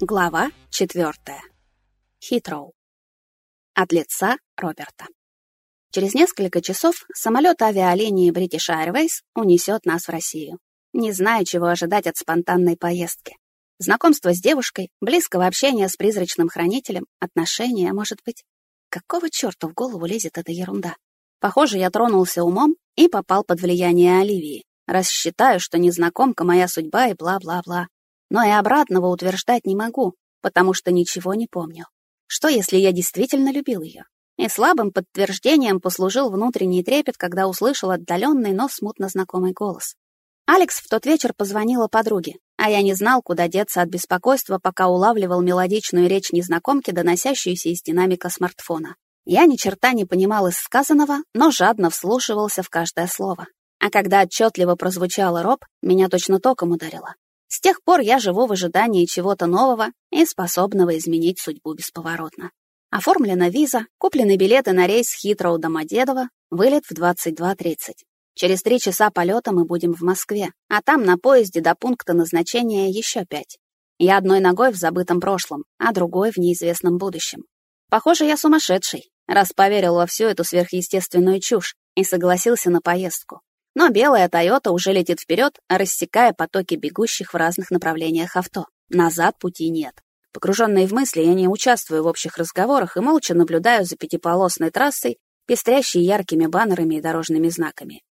Глава четвертая. Хитроу. От лица Роберта. Через несколько часов самолет авиалинии British Airways унесет нас в Россию. Не знаю, чего ожидать от спонтанной поездки. Знакомство с девушкой, близкого общения с призрачным хранителем, отношения, может быть. Какого чёрта в голову лезет эта ерунда? Похоже, я тронулся умом и попал под влияние Оливии. Рассчитаю, что незнакомка моя судьба и бла-бла-бла но и обратного утверждать не могу, потому что ничего не помню. Что, если я действительно любил ее? И слабым подтверждением послужил внутренний трепет, когда услышал отдаленный, но смутно знакомый голос. Алекс в тот вечер позвонила подруге, а я не знал, куда деться от беспокойства, пока улавливал мелодичную речь незнакомки, доносящуюся из динамика смартфона. Я ни черта не понимал из сказанного, но жадно вслушивался в каждое слово. А когда отчетливо прозвучало роб, меня точно током ударило. С тех пор я живу в ожидании чего-то нового и способного изменить судьбу бесповоротно. Оформлена виза, куплены билеты на рейс Хитроу Домодедово, вылет в 22.30. Через три часа полета мы будем в Москве, а там на поезде до пункта назначения еще пять. Я одной ногой в забытом прошлом, а другой в неизвестном будущем. Похоже, я сумасшедший, раз поверил во всю эту сверхъестественную чушь и согласился на поездку. Но белая Тойота уже летит вперед, рассекая потоки бегущих в разных направлениях авто. Назад пути нет. Погруженный в мысли, я не участвую в общих разговорах и молча наблюдаю за пятиполосной трассой, пестрящей яркими баннерами и дорожными знаками.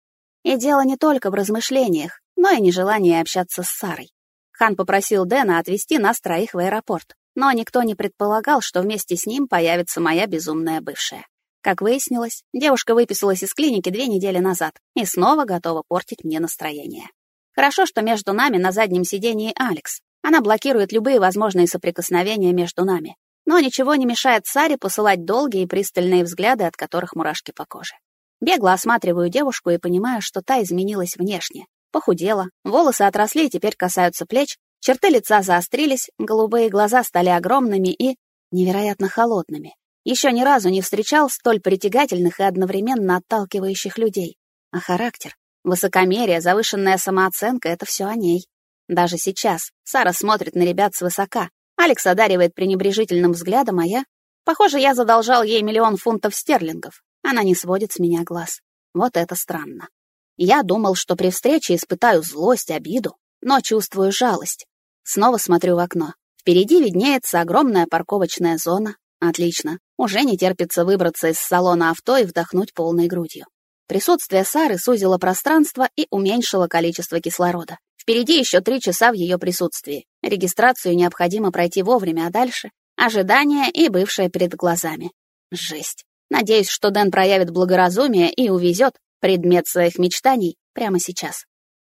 И дело не только в размышлениях, но и нежелании общаться с Сарой. Хан попросил Дэна отвезти нас троих в аэропорт, но никто не предполагал, что вместе с ним появится моя безумная бывшая. Как выяснилось, девушка выписалась из клиники две недели назад и снова готова портить мне настроение. Хорошо, что между нами на заднем сидении Алекс. Она блокирует любые возможные соприкосновения между нами. Но ничего не мешает Саре посылать долгие и пристальные взгляды, от которых мурашки по коже. Бегло осматриваю девушку и понимаю, что та изменилась внешне. Похудела, волосы отросли и теперь касаются плеч, черты лица заострились, голубые глаза стали огромными и невероятно холодными. Еще ни разу не встречал столь притягательных и одновременно отталкивающих людей. А характер, высокомерие, завышенная самооценка — это все о ней. Даже сейчас Сара смотрит на ребят свысока. Алекс одаривает пренебрежительным взглядом, а я... Похоже, я задолжал ей миллион фунтов стерлингов. Она не сводит с меня глаз. Вот это странно. Я думал, что при встрече испытаю злость, обиду, но чувствую жалость. Снова смотрю в окно. Впереди виднеется огромная парковочная зона. Отлично. Уже не терпится выбраться из салона авто и вдохнуть полной грудью. Присутствие Сары сузило пространство и уменьшило количество кислорода. Впереди еще три часа в ее присутствии. Регистрацию необходимо пройти вовремя, а дальше — ожидание и бывшее перед глазами. Жесть. Надеюсь, что Дэн проявит благоразумие и увезет предмет своих мечтаний прямо сейчас.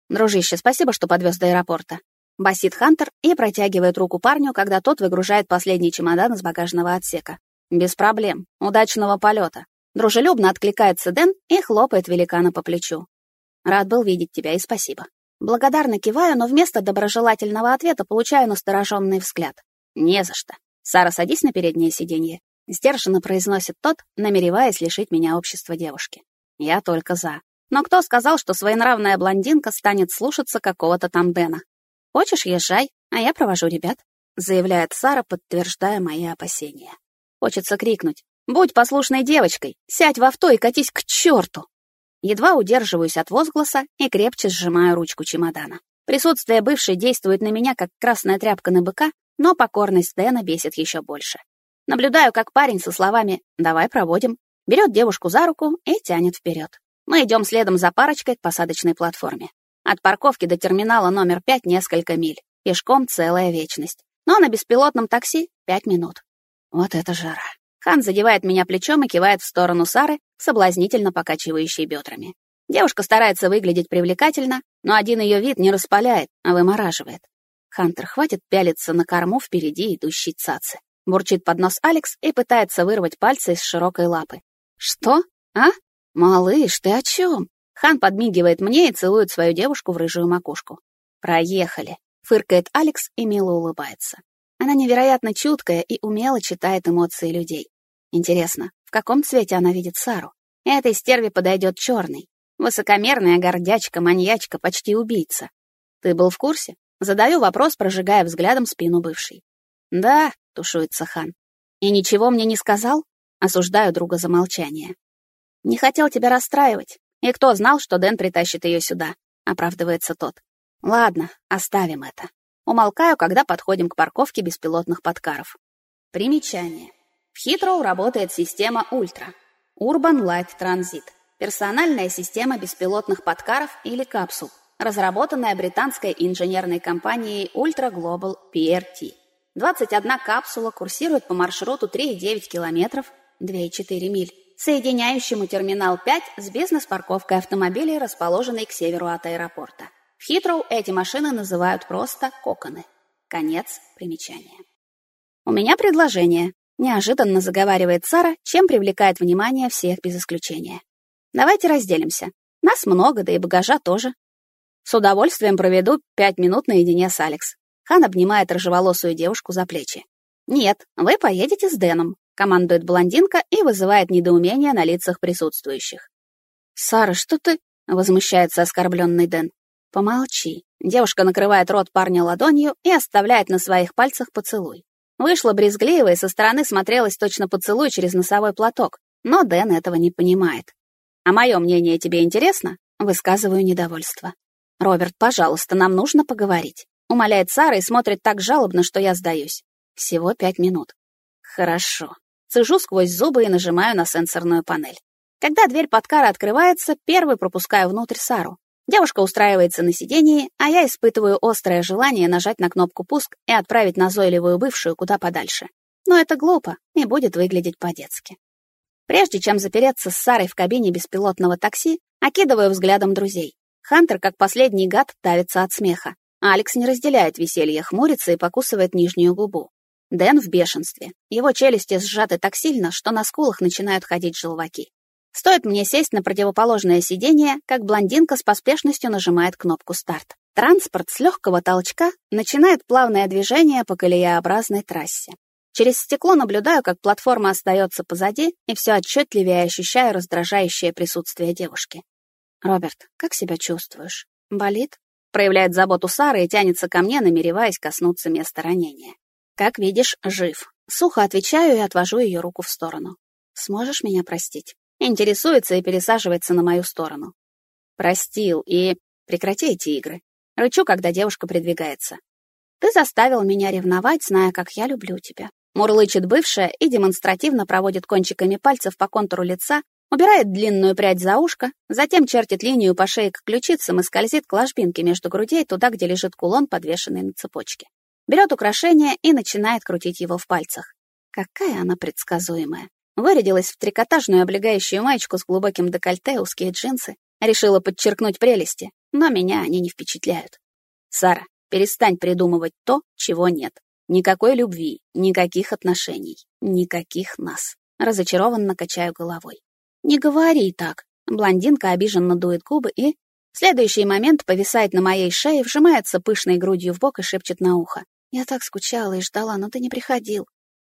Дружище, спасибо, что подвез до аэропорта. Басит Хантер и протягивает руку парню, когда тот выгружает последний чемодан из багажного отсека. «Без проблем. Удачного полета». Дружелюбно откликается Дэн и хлопает великана по плечу. «Рад был видеть тебя и спасибо». Благодарно киваю, но вместо доброжелательного ответа получаю настороженный взгляд. «Не за что. Сара, садись на переднее сиденье». Сдержанно произносит тот, намереваясь лишить меня общества девушки. Я только за. Но кто сказал, что своенравная блондинка станет слушаться какого-то там Дэна? Хочешь, езжай, а я провожу ребят, заявляет Сара, подтверждая мои опасения. Хочется крикнуть. «Будь послушной девочкой! Сядь в авто и катись к черту!» Едва удерживаюсь от возгласа и крепче сжимаю ручку чемодана. Присутствие бывшей действует на меня, как красная тряпка на быка, но покорность Дэна бесит еще больше. Наблюдаю, как парень со словами «давай проводим» берет девушку за руку и тянет вперед. Мы идем следом за парочкой к посадочной платформе. От парковки до терминала номер пять несколько миль, пешком целая вечность. Но на беспилотном такси — пять минут. Вот это жара. Хан задевает меня плечом и кивает в сторону Сары, соблазнительно покачивающей бедрами. Девушка старается выглядеть привлекательно, но один ее вид не распаляет, а вымораживает. Хантер хватит пялиться на корму впереди идущей цацы. Бурчит под нос Алекс и пытается вырвать пальцы из широкой лапы. «Что? А? Малыш, ты о чем?» Хан подмигивает мне и целует свою девушку в рыжую макушку. «Проехали», — фыркает Алекс и мило улыбается. Она невероятно чуткая и умело читает эмоции людей. Интересно, в каком цвете она видит Сару? Этой стерве подойдет черный. Высокомерная гордячка, маньячка, почти убийца. Ты был в курсе? Задаю вопрос, прожигая взглядом спину бывшей. «Да», — тушуется хан. «И ничего мне не сказал?» Осуждаю друга за молчание. «Не хотел тебя расстраивать. И кто знал, что Дэн притащит ее сюда?» — оправдывается тот. «Ладно, оставим это. Умолкаю, когда подходим к парковке беспилотных подкаров. Примечание. В Хитроу работает система Ультра. Urban Light Transit. Персональная система беспилотных подкаров или капсул, разработанная британской инженерной компанией Ultra Global PRT. 21 капсула курсирует по маршруту 3,9 километров, 2,4 миль, соединяющему терминал 5 с бизнес-парковкой автомобилей, расположенной к северу от аэропорта. В Хитроу эти машины называют просто коконы. Конец примечания. «У меня предложение», — неожиданно заговаривает Сара, чем привлекает внимание всех без исключения. «Давайте разделимся. Нас много, да и багажа тоже. С удовольствием проведу пять минут наедине с Алекс». Хан обнимает рыжеволосую девушку за плечи. «Нет, вы поедете с Дэном», — командует блондинка и вызывает недоумение на лицах присутствующих. «Сара, что ты?» — возмущается оскорбленный Дэн. «Помолчи». Девушка накрывает рот парня ладонью и оставляет на своих пальцах поцелуй. Вышла брезгливо и со стороны смотрелась точно поцелуй через носовой платок, но Дэн этого не понимает. «А мое мнение тебе интересно?» Высказываю недовольство. «Роберт, пожалуйста, нам нужно поговорить». Умоляет Сара и смотрит так жалобно, что я сдаюсь. Всего пять минут. Хорошо. Цежу сквозь зубы и нажимаю на сенсорную панель. Когда дверь подкара открывается, первый пропускаю внутрь Сару. Девушка устраивается на сидении, а я испытываю острое желание нажать на кнопку «Пуск» и отправить назойливую бывшую куда подальше. Но это глупо и будет выглядеть по-детски. Прежде чем запереться с Сарой в кабине беспилотного такси, окидываю взглядом друзей. Хантер, как последний гад, давится от смеха. Алекс не разделяет веселье, хмурится и покусывает нижнюю губу. Дэн в бешенстве. Его челюсти сжаты так сильно, что на скулах начинают ходить желваки. Стоит мне сесть на противоположное сиденье, как блондинка с поспешностью нажимает кнопку «Старт». Транспорт с легкого толчка начинает плавное движение по колеяобразной трассе. Через стекло наблюдаю, как платформа остается позади, и все отчетливее ощущаю раздражающее присутствие девушки. «Роберт, как себя чувствуешь? Болит?» Проявляет заботу Сара и тянется ко мне, намереваясь коснуться места ранения. «Как видишь, жив». Сухо отвечаю и отвожу ее руку в сторону. «Сможешь меня простить?» Интересуется и пересаживается на мою сторону. Простил и... Прекрати эти игры. Рычу, когда девушка придвигается. Ты заставил меня ревновать, зная, как я люблю тебя. Мурлычет бывшая и демонстративно проводит кончиками пальцев по контуру лица, убирает длинную прядь за ушко, затем чертит линию по шее к ключицам и скользит к ложбинке между грудей туда, где лежит кулон, подвешенный на цепочке. Берет украшение и начинает крутить его в пальцах. Какая она предсказуемая. Вырядилась в трикотажную облегающую маечку с глубоким декольте, узкие джинсы. Решила подчеркнуть прелести, но меня они не впечатляют. Сара, перестань придумывать то, чего нет. Никакой любви, никаких отношений, никаких нас. Разочарованно качаю головой. Не говори так. Блондинка обиженно дует губы и... Следующий момент повисает на моей шее, вжимается пышной грудью в бок и шепчет на ухо. Я так скучала и ждала, но ты не приходил.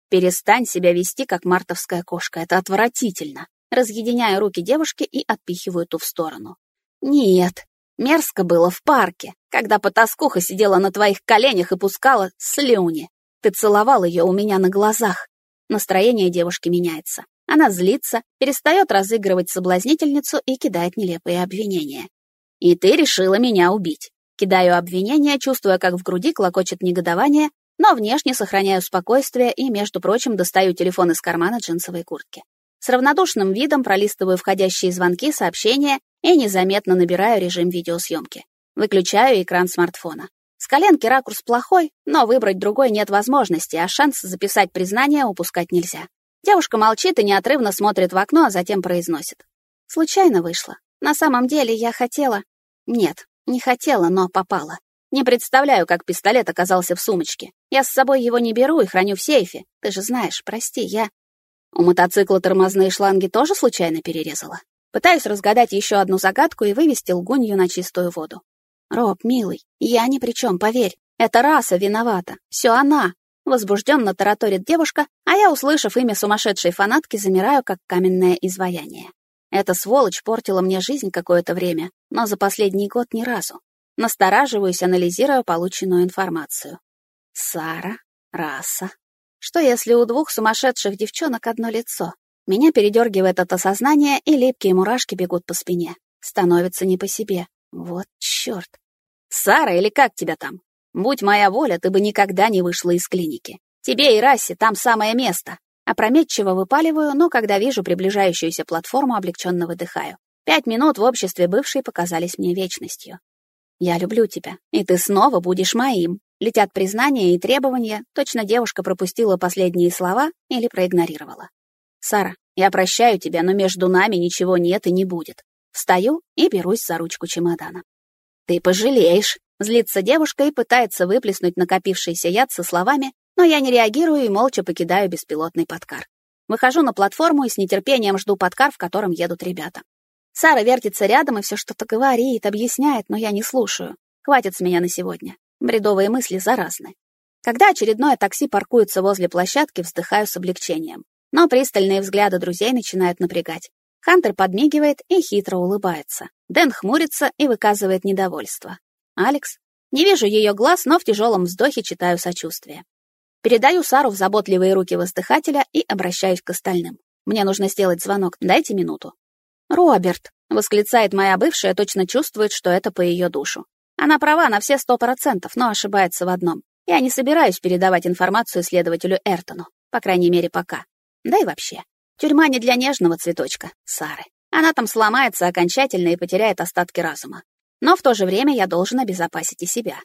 Перестань себя вести, как мартовская кошка. Это отвратительно. Разъединяю руки девушки и отпихиваю ту в сторону. Нет, мерзко было в парке, когда потаскуха сидела на твоих коленях и пускала слюни. Ты целовал ее у меня на глазах. Настроение девушки меняется. Она злится, перестает разыгрывать соблазнительницу и кидает нелепые обвинения. «И ты решила меня убить». Кидаю обвинения, чувствуя, как в груди клокочет негодование, но внешне сохраняю спокойствие и, между прочим, достаю телефон из кармана джинсовой куртки. С равнодушным видом пролистываю входящие звонки, сообщения и незаметно набираю режим видеосъемки. Выключаю экран смартфона. С коленки ракурс плохой, но выбрать другой нет возможности, а шанс записать признание упускать нельзя. Девушка молчит и неотрывно смотрит в окно, а затем произносит. Случайно вышло. На самом деле я хотела... Нет, не хотела, но попала. Не представляю, как пистолет оказался в сумочке. Я с собой его не беру и храню в сейфе. Ты же знаешь, прости, я... У мотоцикла тормозные шланги тоже случайно перерезала. Пытаюсь разгадать еще одну загадку и вывести лгунью на чистую воду. Роб, милый, я ни при чем, поверь. Это раса виновата. Все она. Возбужденно тараторит девушка, а я, услышав имя сумасшедшей фанатки, замираю, как каменное изваяние. Эта сволочь портила мне жизнь какое-то время, но за последний год ни разу. Настораживаюсь, анализируя полученную информацию. Сара? Раса. Что если у двух сумасшедших девчонок одно лицо? Меня передергивает от осознания, и липкие мурашки бегут по спине. Становится не по себе. Вот чёрт. Сара, или как тебя там? Будь моя воля, ты бы никогда не вышла из клиники. Тебе и Расе там самое место. Опрометчиво выпаливаю, но когда вижу приближающуюся платформу, облегченно выдыхаю. Пять минут в обществе бывшей показались мне вечностью. «Я люблю тебя, и ты снова будешь моим». Летят признания и требования, точно девушка пропустила последние слова или проигнорировала. «Сара, я прощаю тебя, но между нами ничего нет и не будет». Встаю и берусь за ручку чемодана. «Ты пожалеешь», — злится девушка и пытается выплеснуть накопившийся яд со словами, но я не реагирую и молча покидаю беспилотный подкар. Выхожу на платформу и с нетерпением жду подкар, в котором едут ребята. Сара вертится рядом и все что-то говорит, объясняет, но я не слушаю. Хватит с меня на сегодня. Бредовые мысли заразны. Когда очередное такси паркуется возле площадки, вздыхаю с облегчением. Но пристальные взгляды друзей начинают напрягать. Хантер подмигивает и хитро улыбается. Дэн хмурится и выказывает недовольство. Алекс? Не вижу ее глаз, но в тяжелом вздохе читаю сочувствие. Передаю Сару в заботливые руки воздыхателя и обращаюсь к остальным. Мне нужно сделать звонок, дайте минуту. «Роберт!» — восклицает моя бывшая, точно чувствует, что это по ее душу. Она права на все сто процентов, но ошибается в одном. Я не собираюсь передавать информацию следователю Эртону, по крайней мере, пока. Да и вообще. Тюрьма не для нежного цветочка, Сары. Она там сломается окончательно и потеряет остатки разума. Но в то же время я должен обезопасить и себя.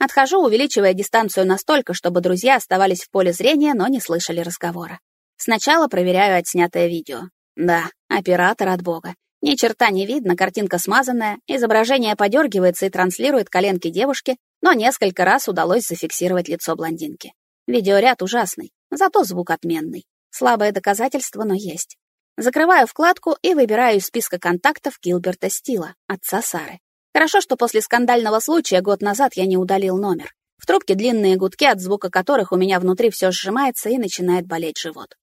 Отхожу, увеличивая дистанцию настолько, чтобы друзья оставались в поле зрения, но не слышали разговора. Сначала проверяю отснятое видео. Да, оператор от бога. Ни черта не видно, картинка смазанная, изображение подергивается и транслирует коленки девушки, но несколько раз удалось зафиксировать лицо блондинки. Видеоряд ужасный, зато звук отменный. Слабое доказательство, но есть. Закрываю вкладку и выбираю из списка контактов Гилберта Стила, отца Сары. Хорошо, что после скандального случая год назад я не удалил номер. В трубке длинные гудки, от звука которых у меня внутри все сжимается и начинает болеть живот.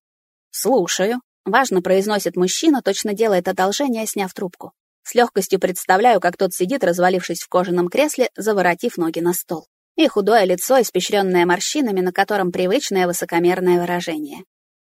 «Слушаю», Важно произносит мужчина, точно делает одолжение, сняв трубку. С легкостью представляю, как тот сидит, развалившись в кожаном кресле, заворотив ноги на стол. И худое лицо, испещренное морщинами, на котором привычное высокомерное выражение.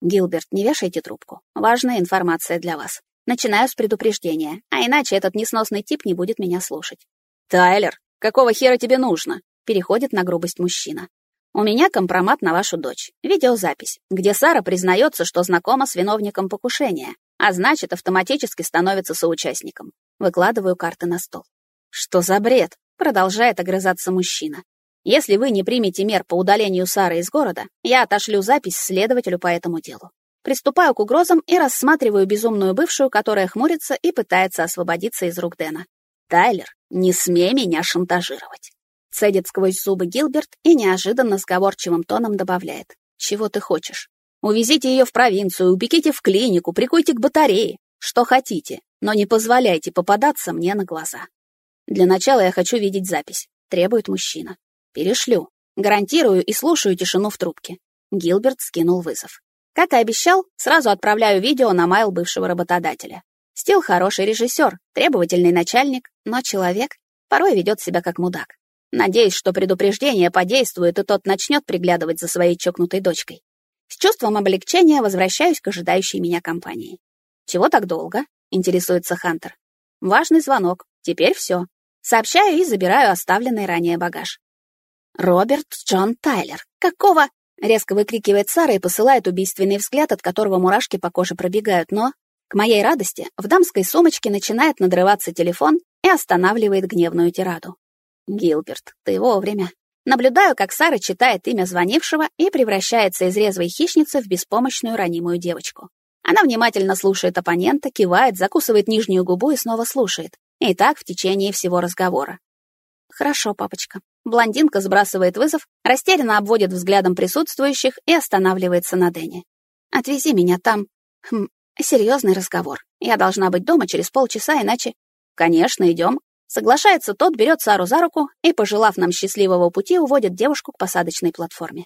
«Гилберт, не вешайте трубку. Важная информация для вас. Начинаю с предупреждения, а иначе этот несносный тип не будет меня слушать». «Тайлер, какого хера тебе нужно?» Переходит на грубость мужчина. У меня компромат на вашу дочь. Видеозапись, где Сара признается, что знакома с виновником покушения, а значит, автоматически становится соучастником. Выкладываю карты на стол. Что за бред? Продолжает огрызаться мужчина. Если вы не примете мер по удалению Сары из города, я отошлю запись следователю по этому делу. Приступаю к угрозам и рассматриваю безумную бывшую, которая хмурится и пытается освободиться из рук Дэна. Тайлер, не смей меня шантажировать. Цедит сквозь зубы Гилберт и неожиданно сговорчивым тоном добавляет. «Чего ты хочешь? Увезите ее в провинцию, упеките в клинику, прикуйте к батарее. Что хотите, но не позволяйте попадаться мне на глаза. Для начала я хочу видеть запись», — требует мужчина. «Перешлю. Гарантирую и слушаю тишину в трубке». Гилберт скинул вызов. Как и обещал, сразу отправляю видео на майл бывшего работодателя. Стил хороший режиссер, требовательный начальник, но человек порой ведет себя как мудак. Надеюсь, что предупреждение подействует, и тот начнет приглядывать за своей чокнутой дочкой. С чувством облегчения возвращаюсь к ожидающей меня компании. «Чего так долго?» — интересуется Хантер. «Важный звонок. Теперь все. Сообщаю и забираю оставленный ранее багаж. «Роберт Джон Тайлер. Какого?» — резко выкрикивает Сара и посылает убийственный взгляд, от которого мурашки по коже пробегают, но... К моей радости в дамской сумочке начинает надрываться телефон и останавливает гневную тираду. Гилберт, ты вовремя. Наблюдаю, как Сара читает имя звонившего и превращается из резвой хищницы в беспомощную ранимую девочку. Она внимательно слушает оппонента, кивает, закусывает нижнюю губу и снова слушает. И так в течение всего разговора. «Хорошо, папочка». Блондинка сбрасывает вызов, растерянно обводит взглядом присутствующих и останавливается на Дэне. «Отвези меня там. Хм, серьезный разговор. Я должна быть дома через полчаса, иначе...» «Конечно, идем», Соглашается тот, берет Сару за руку и, пожелав нам счастливого пути, уводит девушку к посадочной платформе.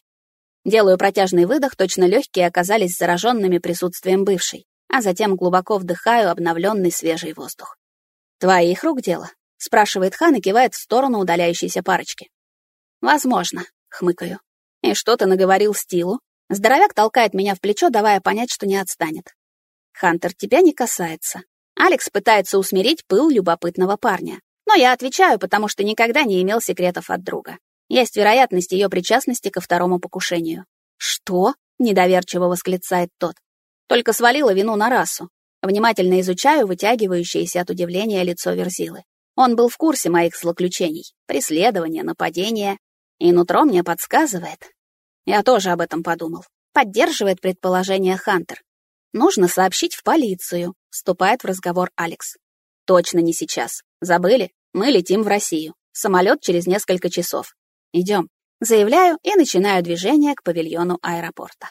Делаю протяжный выдох, точно легкие оказались зараженными присутствием бывшей, а затем глубоко вдыхаю обновленный свежий воздух. «Твоих рук дело?» — спрашивает Хан и кивает в сторону удаляющейся парочки. «Возможно», — хмыкаю. И что ты наговорил Стилу? Здоровяк толкает меня в плечо, давая понять, что не отстанет. Хантер, тебя не касается. Алекс пытается усмирить пыл любопытного парня. Но я отвечаю, потому что никогда не имел секретов от друга. Есть вероятность ее причастности ко второму покушению. «Что?» — недоверчиво восклицает тот. Только свалила вину на расу. Внимательно изучаю вытягивающееся от удивления лицо Верзилы. Он был в курсе моих злоключений, преследования, нападения, и нутро мне подсказывает. Я тоже об этом подумал. Поддерживает предположение Хантер. Нужно сообщить в полицию, вступает в разговор Алекс. Точно не сейчас. Забыли? Мы летим в Россию. Самолет через несколько часов. Идем. Заявляю и начинаю движение к павильону аэропорта.